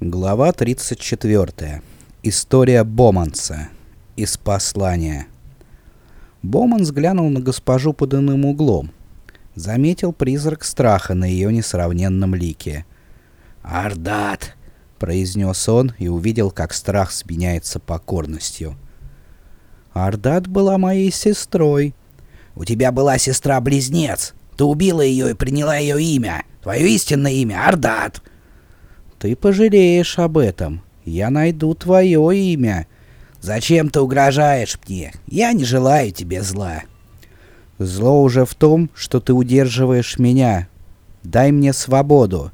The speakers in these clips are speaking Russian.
Глава 34. История Боманса. Из послания. Боманс глянул на госпожу под иным углом. Заметил призрак страха на ее несравненном лике. «Ардат!» — произнес он и увидел, как страх сменяется покорностью. «Ардат была моей сестрой». «У тебя была сестра-близнец. Ты убила ее и приняла ее имя. Твое истинное имя — Ардат!» Ты пожалеешь об этом. Я найду твое имя. Зачем ты угрожаешь мне? Я не желаю тебе зла. Зло уже в том, что ты удерживаешь меня. Дай мне свободу.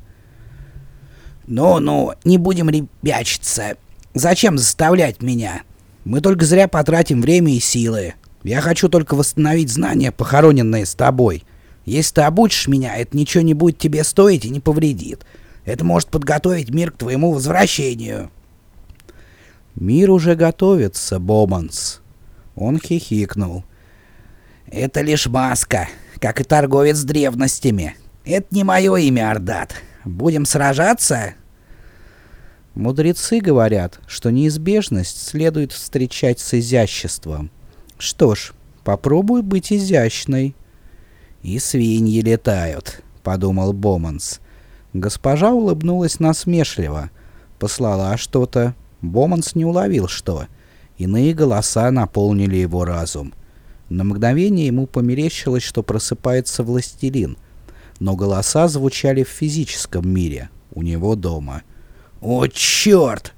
Ну-ну, не будем ребячиться. Зачем заставлять меня? Мы только зря потратим время и силы. Я хочу только восстановить знания, похороненные с тобой. Если ты обучишь меня, это ничего не будет тебе стоить и не повредит. Это может подготовить мир к твоему возвращению. Мир уже готовится, Боманс. Он хихикнул. Это лишь маска, как и торговец древностями. Это не мое имя, Ардат. Будем сражаться? Мудрецы говорят, что неизбежность следует встречать с изяществом. Что ж, попробуй быть изящной. И свиньи летают, подумал Боманс. Госпожа улыбнулась насмешливо, послала что-то. Боманс не уловил что. Иные голоса наполнили его разум. На мгновение ему померещилось, что просыпается властелин. Но голоса звучали в физическом мире, у него дома. «О, черт!»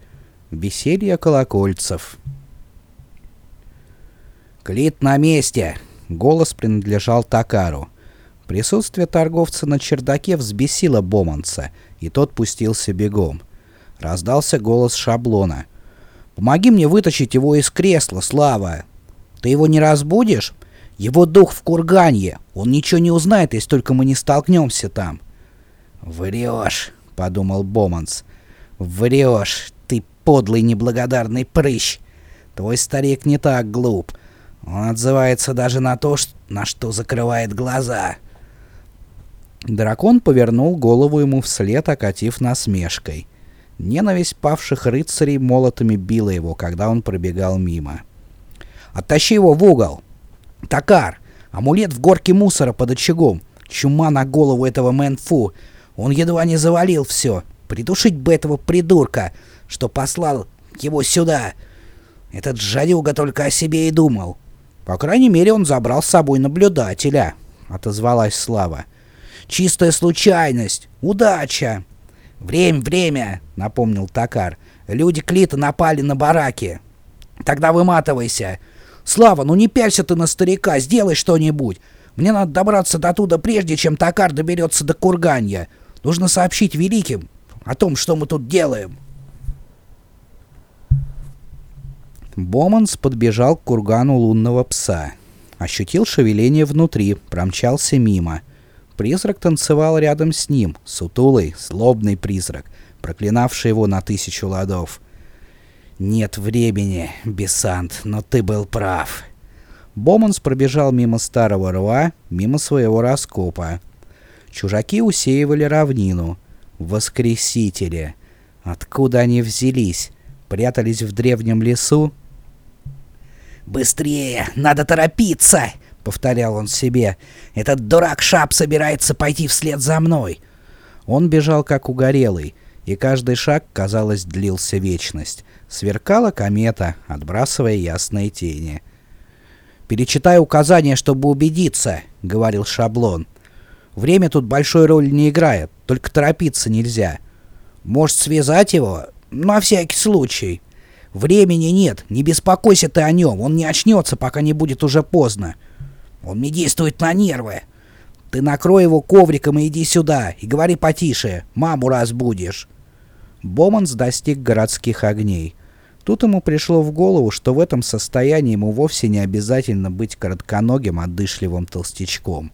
Веселье колокольцев. «Клит на месте!» Голос принадлежал Такару. Присутствие торговца на чердаке взбесило Боманца, и тот пустился бегом. Раздался голос шаблона. «Помоги мне вытащить его из кресла, Слава! Ты его не разбудишь? Его дух в курганье. Он ничего не узнает, если только мы не столкнемся там». «Врешь», — подумал Боманс. «Врешь, ты подлый неблагодарный прыщ. Твой старик не так глуп. Он отзывается даже на то, на что закрывает глаза». Дракон повернул голову ему вслед, окатив насмешкой. Ненависть павших рыцарей молотами била его, когда он пробегал мимо. «Оттащи его в угол!» «Такар! Амулет в горке мусора под очагом! Чума на голову этого Мэнфу! Он едва не завалил все! Придушить бы этого придурка, что послал его сюда! Этот жадюга только о себе и думал!» «По крайней мере, он забрал с собой наблюдателя!» — отозвалась Слава. Чистая случайность. Удача. Время, время, напомнил Такар. Люди Клита напали на бараки. Тогда выматывайся. Слава, ну не пялься ты на старика, сделай что-нибудь. Мне надо добраться до туда прежде, чем Такар доберется до Курганья. Нужно сообщить великим о том, что мы тут делаем. Боманс подбежал к кургану лунного пса. Ощутил шевеление внутри, промчался мимо — Призрак танцевал рядом с ним, сутулый, злобный призрак, проклинавший его на тысячу ладов. «Нет времени, Бесант, но ты был прав». Боманс пробежал мимо старого рва, мимо своего раскопа. Чужаки усеивали равнину. Воскресители. Откуда они взялись? Прятались в древнем лесу? «Быстрее! Надо торопиться!» Повторял он себе. «Этот дурак Шап собирается пойти вслед за мной!» Он бежал как угорелый, и каждый шаг, казалось, длился вечность. Сверкала комета, отбрасывая ясные тени. «Перечитай указания, чтобы убедиться», — говорил Шаблон. «Время тут большой роли не играет, только торопиться нельзя. Может, связать его? На всякий случай. Времени нет, не беспокойся ты о нем, он не очнется, пока не будет уже поздно. Он мне действует на нервы. Ты накрой его ковриком и иди сюда, и говори потише, маму разбудишь. Боманс достиг городских огней. Тут ему пришло в голову, что в этом состоянии ему вовсе не обязательно быть коротконогим, отдышливым толстячком.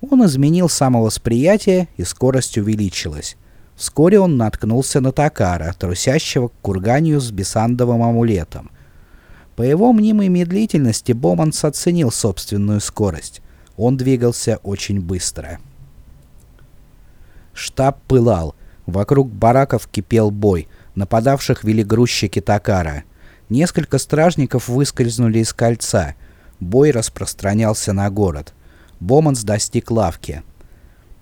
Он изменил самовосприятие, и скорость увеличилась. Вскоре он наткнулся на Такара, трусящего к курганию с бесандовым амулетом. По его мнимой медлительности Боманс оценил собственную скорость. Он двигался очень быстро. Штаб пылал. Вокруг бараков кипел бой. Нападавших вели грузчики Такара. Несколько стражников выскользнули из кольца. Бой распространялся на город. Боманс достиг лавки.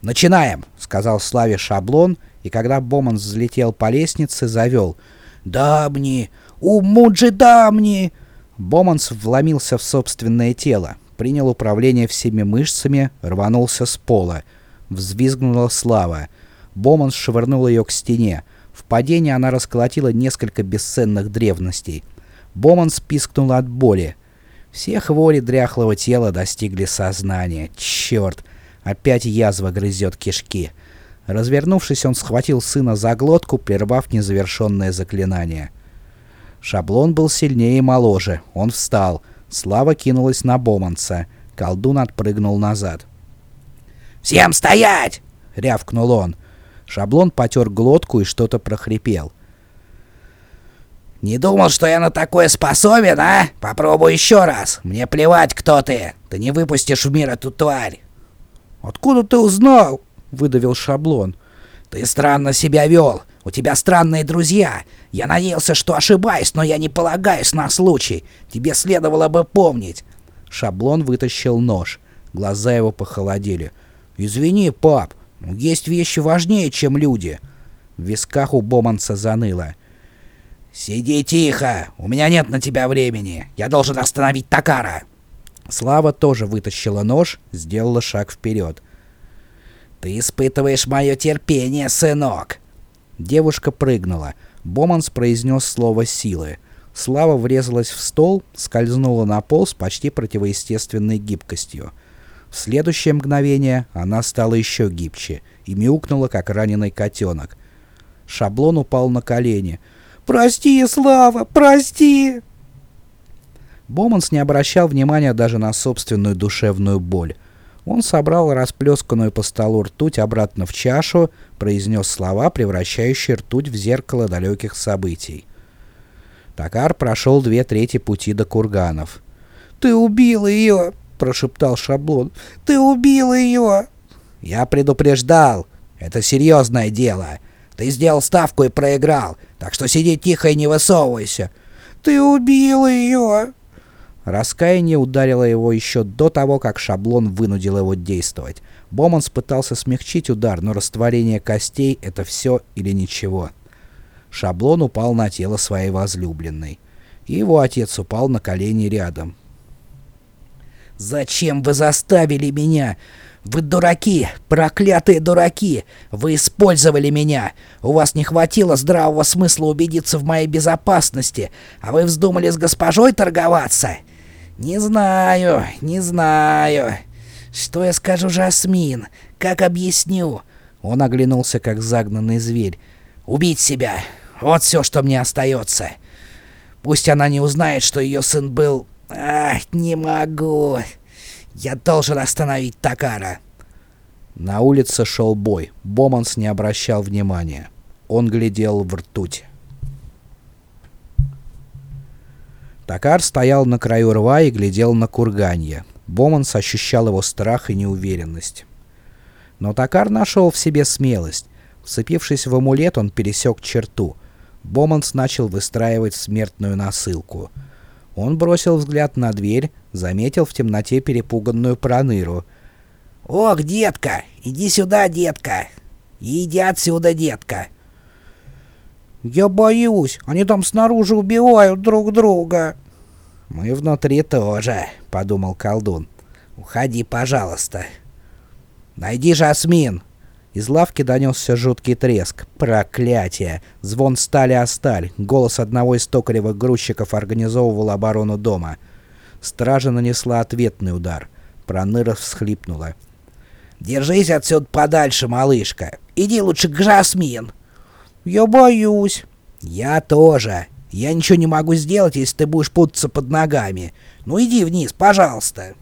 «Начинаем!» — сказал Славе шаблон, и когда Боманс взлетел по лестнице, завел. «Дамни! Умуджи дамни!» Боманс вломился в собственное тело, принял управление всеми мышцами, рванулся с пола. Взвизгнула Слава. Боманс швырнул ее к стене. В падении она расколотила несколько бесценных древностей. Боманс пискнул от боли. Все хвори дряхлого тела достигли сознания. Черт! Опять язва грызет кишки. Развернувшись, он схватил сына за глотку, прервав незавершенное заклинание. Шаблон был сильнее и моложе. Он встал. Слава кинулась на Боманса. Колдун отпрыгнул назад. «Всем стоять!» — рявкнул он. Шаблон потер глотку и что-то прохрипел. «Не думал, что я на такое способен, а? Попробуй еще раз. Мне плевать, кто ты. Ты не выпустишь в мир эту тварь». «Откуда ты узнал?» — выдавил Шаблон. «Ты странно себя вел. У тебя странные друзья. Я надеялся, что ошибаюсь, но я не полагаюсь на случай. Тебе следовало бы помнить». Шаблон вытащил нож. Глаза его похолодели. «Извини, пап, есть вещи важнее, чем люди». В висках у Боманса заныло. «Сиди тихо! У меня нет на тебя времени! Я должен остановить Такара!» Слава тоже вытащила нож, сделала шаг вперед. «Ты испытываешь мое терпение, сынок!» Девушка прыгнула. Боманс произнес слово силы. Слава врезалась в стол, скользнула на пол с почти противоестественной гибкостью. В следующее мгновение она стала еще гибче и мяукнула, как раненый котенок. Шаблон упал на колени — «Прости, Слава, прости!» Боманс не обращал внимания даже на собственную душевную боль. Он собрал расплесканную по столу ртуть обратно в чашу, произнес слова, превращающие ртуть в зеркало далеких событий. Такар прошел две трети пути до курганов. «Ты убил ее!» — прошептал Шаблон. «Ты убил ее!» «Я предупреждал! Это серьезное дело! Ты сделал ставку и проиграл, так что сиди тихо и не высовывайся. Ты убил ее!» Раскаяние ударило его еще до того, как шаблон вынудил его действовать. Боманс пытался смягчить удар, но растворение костей — это все или ничего. Шаблон упал на тело своей возлюбленной. И его отец упал на колени рядом. «Зачем вы заставили меня? Вы дураки, проклятые дураки! Вы использовали меня! У вас не хватило здравого смысла убедиться в моей безопасности, а вы вздумали с госпожой торговаться? Не знаю, не знаю. Что я скажу Жасмин? Как объясню?» Он оглянулся, как загнанный зверь. «Убить себя! Вот все, что мне остается. Пусть она не узнает, что ее сын был... Ах, не могу!» Я должен остановить Такара. На улице шел бой. Боманс не обращал внимания. Он глядел в ртуть. Такар стоял на краю рва и глядел на курганье. Боманс ощущал его страх и неуверенность. Но Такар нашел в себе смелость. Вцепившись в амулет, он пересек черту. Боманс начал выстраивать смертную насылку — он бросил взгляд на дверь, заметил в темноте перепуганную проныру. «Ох, детка! Иди сюда, детка! Иди отсюда, детка!» «Я боюсь! Они там снаружи убивают друг друга!» «Мы внутри тоже», — подумал колдун. «Уходи, пожалуйста». «Найди Жасмин!» Из лавки донесся жуткий треск. Проклятие! Звон стали о сталь. Голос одного из токаревых грузчиков организовывал оборону дома. Стража нанесла ответный удар. Проныра всхлипнула. «Держись отсюда подальше, малышка. Иди лучше к Жасмин». «Я боюсь». «Я тоже. Я ничего не могу сделать, если ты будешь путаться под ногами. Ну иди вниз, пожалуйста».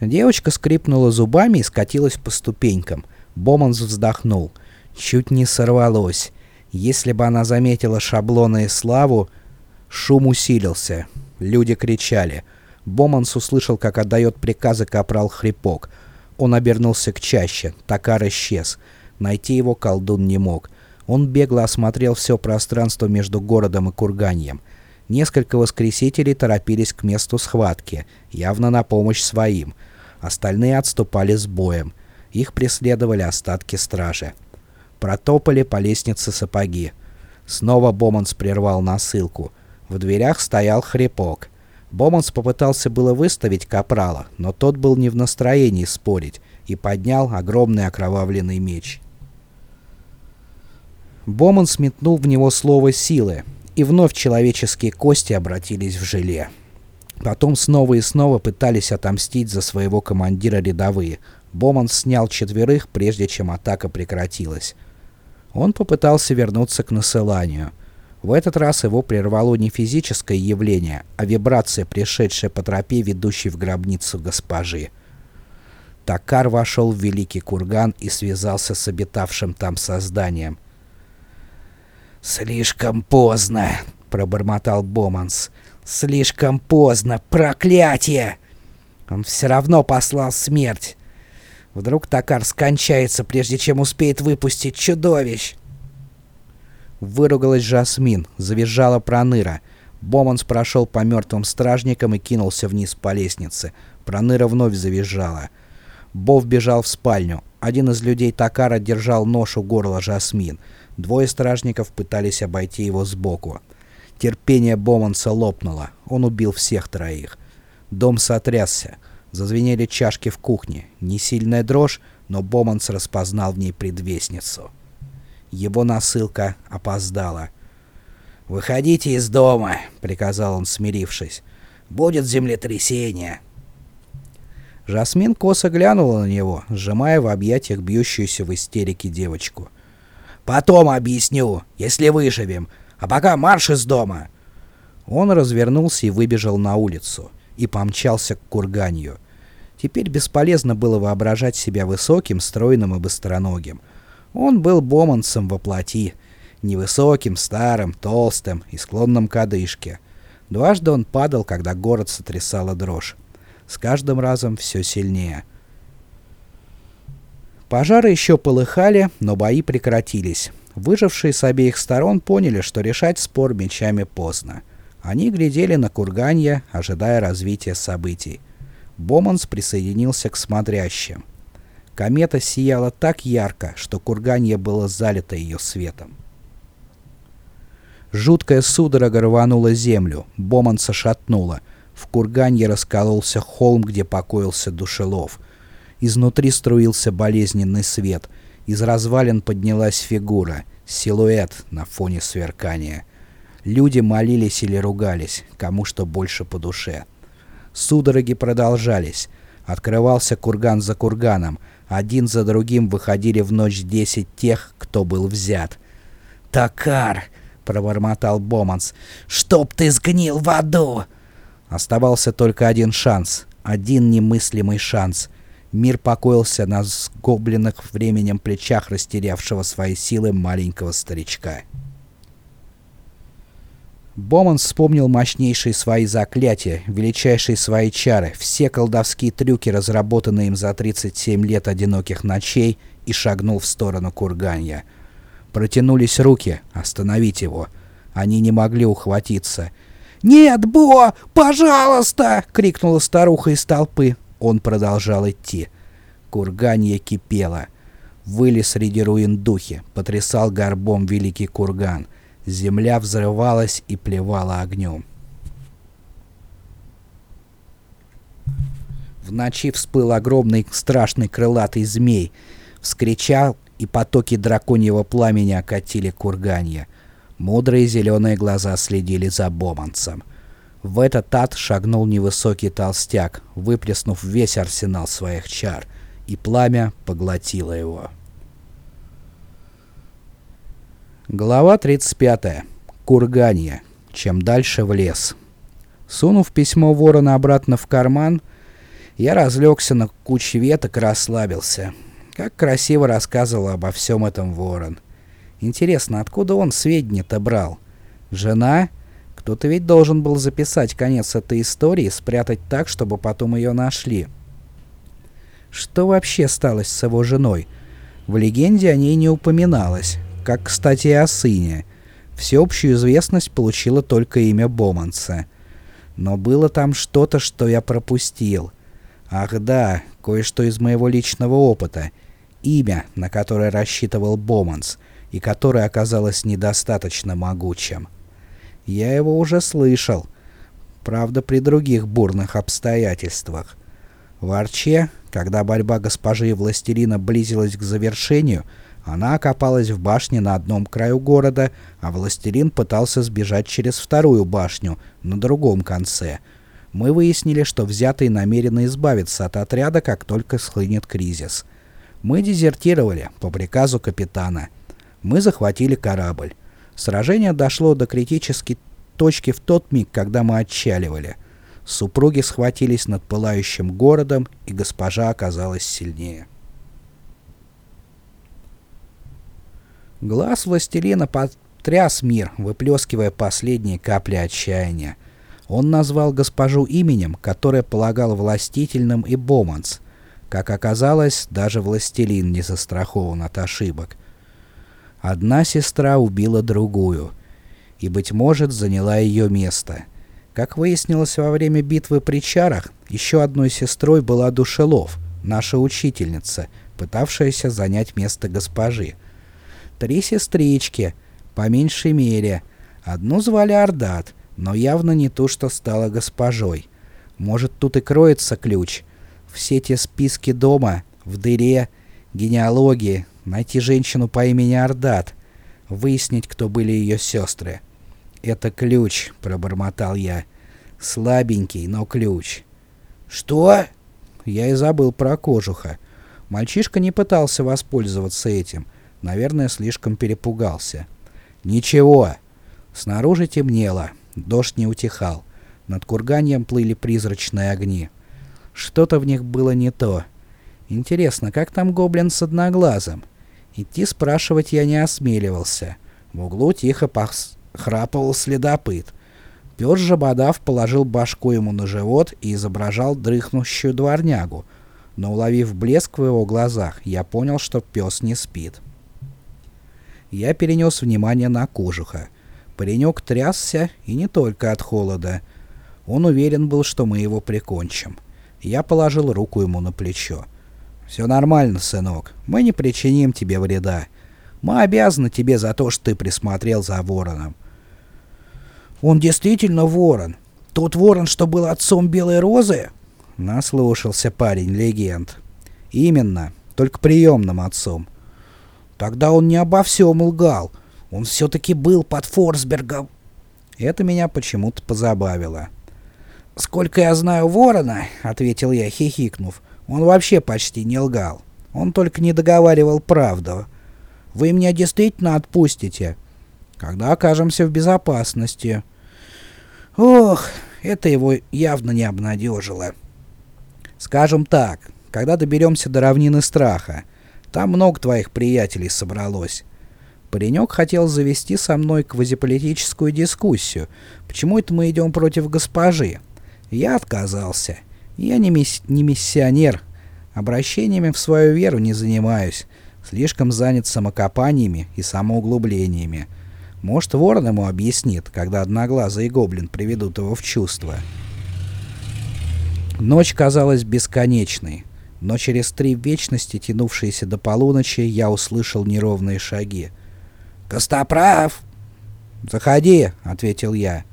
Девочка скрипнула зубами и скатилась по ступенькам. Боманс вздохнул. Чуть не сорвалось. Если бы она заметила шаблоны и славу... Шум усилился. Люди кричали. Боманс услышал, как отдает приказы капрал Хрипок. Он обернулся к чаще. Токар исчез. Найти его колдун не мог. Он бегло осмотрел все пространство между городом и Курганьем. Несколько воскресителей торопились к месту схватки, явно на помощь своим. Остальные отступали с боем. Их преследовали остатки стражи. Протопали по лестнице сапоги. Снова Боманс прервал насылку. В дверях стоял хрипок. Боманс попытался было выставить капрала, но тот был не в настроении спорить и поднял огромный окровавленный меч. Боман сметнул в него слово «силы», и вновь человеческие кости обратились в желе. Потом снова и снова пытались отомстить за своего командира рядовые. Боман снял четверых, прежде чем атака прекратилась. Он попытался вернуться к насыланию. В этот раз его прервало не физическое явление, а вибрация, пришедшая по тропе, ведущей в гробницу госпожи. Такар вошел в великий курган и связался с обитавшим там созданием. «Слишком поздно!» — пробормотал Боманс. «Слишком поздно! Проклятие!» Он все равно послал смерть. Вдруг Токар скончается, прежде чем успеет выпустить чудовищ. Выругалась Жасмин, завизжала Проныра. Боманс прошел по мертвым стражникам и кинулся вниз по лестнице. Проныра вновь завизжала. Бов бежал в спальню. Один из людей Такара держал нож у горла Жасмин. Двое стражников пытались обойти его сбоку. Терпение Боманса лопнуло. Он убил всех троих. Дом сотрясся. Зазвенели чашки в кухне. Не сильная дрожь, но Боманс распознал в ней предвестницу. Его насылка опоздала. «Выходите из дома», — приказал он, смирившись. «Будет землетрясение». Жасмин косо глянула на него, сжимая в объятиях бьющуюся в истерике девочку. Потом объясню, если выживем. А пока марш из дома!» Он развернулся и выбежал на улицу. И помчался к курганью. Теперь бесполезно было воображать себя высоким, стройным и быстроногим. Он был боманцем во плоти. Невысоким, старым, толстым и склонным к одышке. Дважды он падал, когда город сотрясала дрожь. С каждым разом все сильнее — Пожары еще полыхали, но бои прекратились. Выжившие с обеих сторон поняли, что решать спор мечами поздно. Они глядели на курганье, ожидая развития событий. Боманс присоединился к смотрящим. Комета сияла так ярко, что курганье было залито ее светом. Жуткая судорога рванула землю, Боманса шатнула. В курганье раскололся холм, где покоился душелов — Изнутри струился болезненный свет. Из развалин поднялась фигура, силуэт на фоне сверкания. Люди молились или ругались, кому что больше по душе. Судороги продолжались. Открывался курган за курганом. Один за другим выходили в ночь десять тех, кто был взят. «Такар!» — пробормотал Боманс. «Чтоб ты сгнил в аду!» Оставался только один шанс. Один немыслимый шанс. Мир покоился на сгобленных временем плечах растерявшего свои силы маленького старичка. Боман вспомнил мощнейшие свои заклятия, величайшие свои чары, все колдовские трюки, разработанные им за 37 лет одиноких ночей, и шагнул в сторону курганья. Протянулись руки, остановить его. Они не могли ухватиться. «Нет, Бо, пожалуйста!» — крикнула старуха из толпы. Он продолжал идти. Курганье кипело. Выли среди руин духи, потрясал горбом великий курган. Земля взрывалась и плевала огнем. В ночи всплыл огромный страшный крылатый змей. Вскричал, и потоки драконьего пламени окатили курганье. Мудрые зеленые глаза следили за боманцем. В этот ад шагнул невысокий толстяк, выплеснув весь арсенал своих чар, и пламя поглотило его. Глава 35. Курганье. Чем дальше в лес. Сунув письмо ворона обратно в карман, я разлегся на куче веток и расслабился. Как красиво рассказывал обо всем этом ворон. Интересно, откуда он сведения-то брал? Жена? Кто-то ведь должен был записать конец этой истории, спрятать так, чтобы потом ее нашли. Что вообще стало с его женой? В легенде о ней не упоминалось, как, кстати, и о сыне. Всеобщую известность получило только имя Боманса. Но было там что-то, что я пропустил. Ах да, кое-что из моего личного опыта. Имя, на которое рассчитывал Боманс, и которое оказалось недостаточно могучим. Я его уже слышал, правда при других бурных обстоятельствах. В Арче, когда борьба госпожи и властелина близилась к завершению, она окопалась в башне на одном краю города, а властелин пытался сбежать через вторую башню, на другом конце. Мы выяснили, что взятые намерены избавиться от отряда, как только схлынет кризис. Мы дезертировали по приказу капитана. Мы захватили корабль. Сражение дошло до критической точки в тот миг, когда мы отчаливали. Супруги схватились над пылающим городом, и госпожа оказалась сильнее. Глаз властелина потряс мир, выплескивая последние капли отчаяния. Он назвал госпожу именем, которое полагал властительным и Боманс. Как оказалось, даже властелин не застрахован от ошибок. Одна сестра убила другую, и, быть может, заняла ее место. Как выяснилось во время битвы при Чарах, еще одной сестрой была Душелов, наша учительница, пытавшаяся занять место госпожи. Три сестрички, по меньшей мере. Одну звали Ардат, но явно не ту, что стала госпожой. Может, тут и кроется ключ. Все те списки дома, в дыре, генеалогии, найти женщину по имени Ардат, выяснить, кто были ее сестры. «Это ключ», — пробормотал я. «Слабенький, но ключ». «Что?» Я и забыл про кожуха. Мальчишка не пытался воспользоваться этим. Наверное, слишком перепугался. «Ничего». Снаружи темнело. Дождь не утихал. Над курганьем плыли призрачные огни. Что-то в них было не то. Интересно, как там гоблин с одноглазым? Идти спрашивать я не осмеливался. В углу тихо похрапывал следопыт. Пёс Жабодав положил башку ему на живот и изображал дрыхнущую дворнягу, но уловив блеск в его глазах, я понял, что пес не спит. Я перенес внимание на кожуха. Паренек трясся, и не только от холода. Он уверен был, что мы его прикончим. Я положил руку ему на плечо. «Все нормально, сынок. Мы не причиним тебе вреда. Мы обязаны тебе за то, что ты присмотрел за вороном». «Он действительно ворон? Тот ворон, что был отцом Белой Розы?» Наслушался парень легенд. «Именно. Только приемным отцом». «Тогда он не обо всем лгал. Он все-таки был под Форсбергом». Это меня почему-то позабавило. «Сколько я знаю ворона», — ответил я, хихикнув, — он вообще почти не лгал. Он только не договаривал правду. Вы меня действительно отпустите, когда окажемся в безопасности. Ох, это его явно не обнадежило. Скажем так, когда доберемся до равнины страха, там много твоих приятелей собралось. Паренек хотел завести со мной квазиполитическую дискуссию, почему это мы идем против госпожи. Я отказался. Я не, мисс не миссионер. Обращениями в свою веру не занимаюсь. Слишком занят самокопаниями и самоуглублениями. Может, ворон ему объяснит, когда одноглазый гоблин приведут его в чувство. Ночь казалась бесконечной, но через три вечности, тянувшиеся до полуночи, я услышал неровные шаги. «Костоправ!» «Заходи!» — ответил я.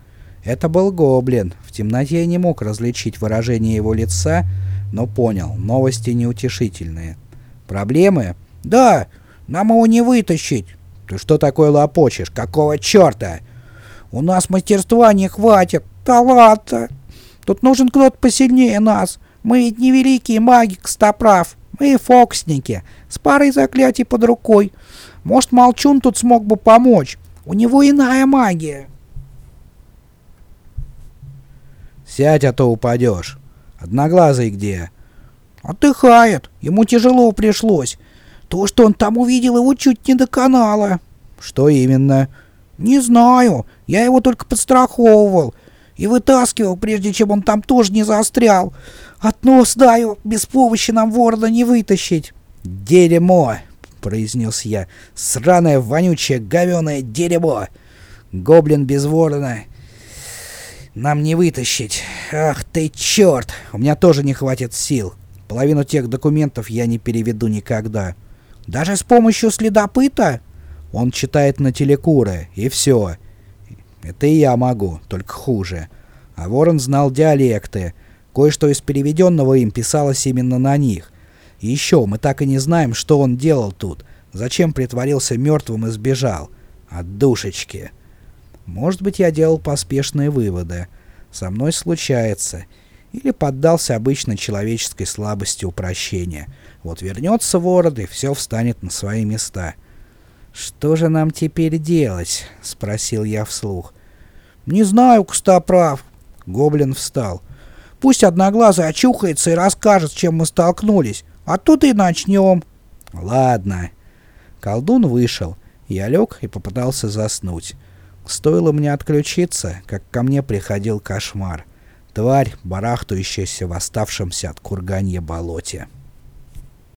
Это был гоблин. В темноте я не мог различить выражение его лица, но понял, новости неутешительные. Проблемы? Да, нам его не вытащить. Ты что такое лопочешь? Какого черта? У нас мастерства не хватит. Таланта. Тут нужен кто-то посильнее нас. Мы ведь не великие маги, Костоправ. Мы фоксники. С парой заклятий под рукой. Может, Молчун тут смог бы помочь. У него иная магия. Сядь, а то упадешь. Одноглазый где? Отдыхает. Ему тяжело пришлось. То, что он там увидел, его чуть не до канала. Что именно? Не знаю. Я его только подстраховывал. И вытаскивал, прежде чем он там тоже не застрял. От нос даю, без помощи нам ворона не вытащить. Дерьмо. — произнес я. «Сраное, вонючее, говеное дерьмо! Гоблин без ворона! Нам не вытащить! Ах ты черт! У меня тоже не хватит сил. Половину тех документов я не переведу никогда. Даже с помощью следопыта?» Он читает на телекуры, и все. Это и я могу, только хуже. А Ворон знал диалекты. Кое-что из переведенного им писалось именно на них. И еще, мы так и не знаем, что он делал тут. Зачем притворился мертвым и сбежал. От душечки. Может быть, я делал поспешные выводы. Со мной случается. Или поддался обычной человеческой слабости упрощения. Вот вернется ворон, и все встанет на свои места. «Что же нам теперь делать?» — спросил я вслух. «Не знаю, Костоправ». Гоблин встал. «Пусть Одноглазый очухается и расскажет, с чем мы столкнулись, а тут и начнем». «Ладно». Колдун вышел. Я лег и попытался заснуть. Стоило мне отключиться, как ко мне приходил кошмар. Тварь, барахтающаяся в оставшемся от курганья болоте.